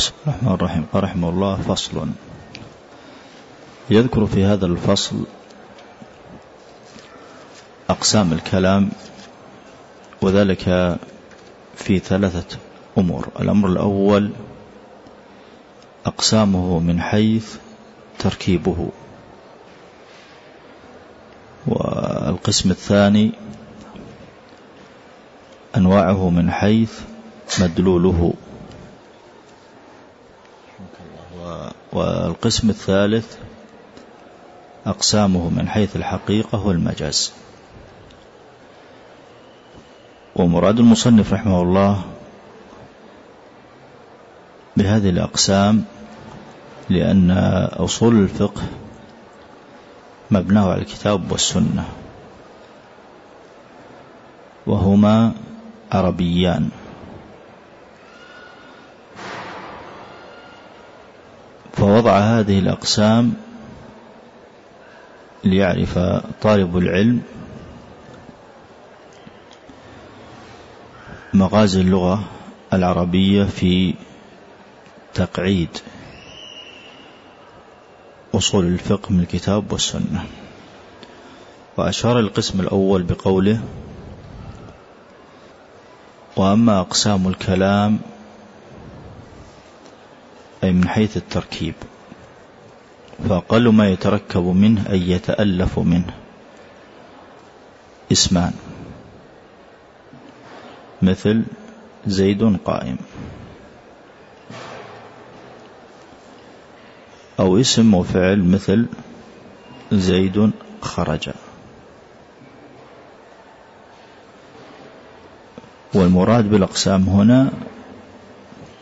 بسم الله الرحمن الرحيم. رحمه الله فصل. يذكر في هذا الفصل أقسام الكلام وذلك في ثلاثة أمور. الأمر الأول أقسامه من حيث تركيبه. والقسم الثاني أنواعه من حيث مدلوله. والقسم الثالث أقسامه من حيث الحقيقة والمجاز. ومراد المصنف رحمه الله بهذه الأقسام لأن أصول الفقه مبناه على الكتاب والسنة وهما عربيان. فوضع هذه الأقسام ليعرف طالب العلم مغازي اللغة العربية في تقعيد أصول الفقه من الكتاب والسنة. وأشار القسم الأول بقوله وأما أقسام الكلام أي من حيث التركيب. فأقل ما يتركب منه أي يتألف منه. اسمان. مثل زيد قائم. أو اسم وفعل مثل زيد خرج. والمراد بالأقسام هنا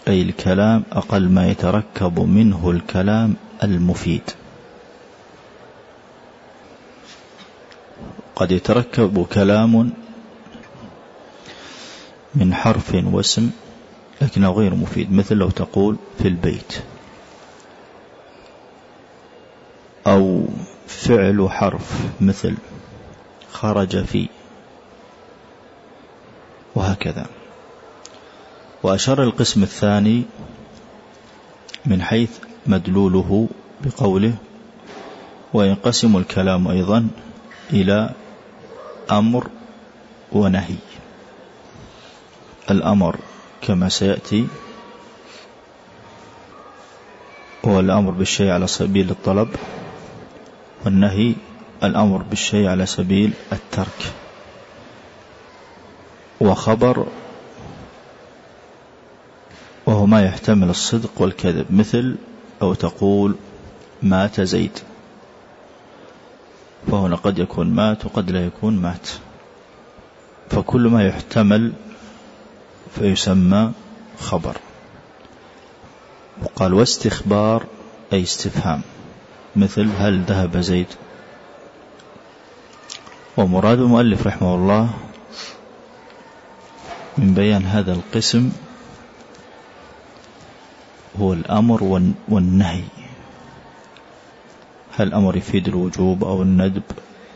أي الكلام أقل ما يتركب منه الكلام المفيد. قد يتركب كلام من حرف واسم لكنه غير مفيد مثل لو تقول في البيت. أو فعل حرف مثل خرج في وهكذا. وأشار القسم الثاني من حيث مدلوله بقوله وينقسم الكلام أيضا إلى أمر ونهي. الأمر كما سيأتي هو الأمر بالشيء على سبيل الطلب والنهي الأمر بالشيء على سبيل الترك. وخبر وهو ما يحتمل الصدق والكذب مثل أو تقول مات زيد. فهنا قد يكون مات وقد لا يكون مات. فكل ما يحتمل فيسمى خبر. وقال واستخبار أي استفهام مثل هل ذهب زيد. ومراد المؤلف رحمه الله من بيان هذا القسم هو الأمر والنهي. هل الأمر يفيد الوجوب أو الندب؟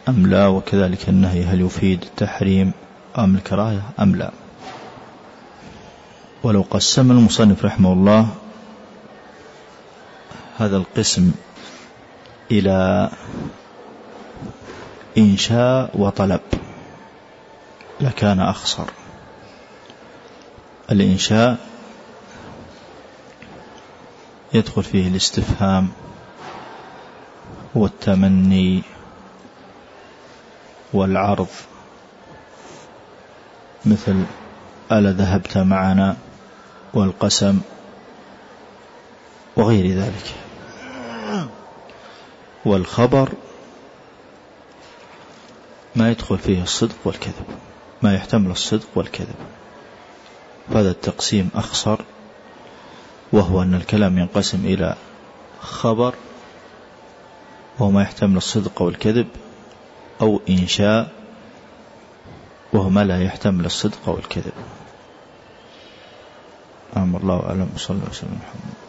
أم لا؟ وكذلك النهي هل يفيد التحريم أم الكراهة أم لا؟ ولو قسم المصنف رحمه الله هذا القسم إلى إنشاء وطلب لكان أخصر. الإنشاء يدخل فيه الاستفهام والتمني والعرض. مثل ألا ذهبت معنا والقسم وغير ذلك. والخبر ما يدخل فيه الصدق والكذب ما يحتمل الصدق والكذب. هذا التقسيم أخصر وهو أن الكلام ينقسم إلى خبر وهو ما يحتمل الصدق والكذب أو إنشاء وهو ما لا يحتمل الصدق والكذب. أمر الله أعلم. صلى الله عليه وسلم محمد.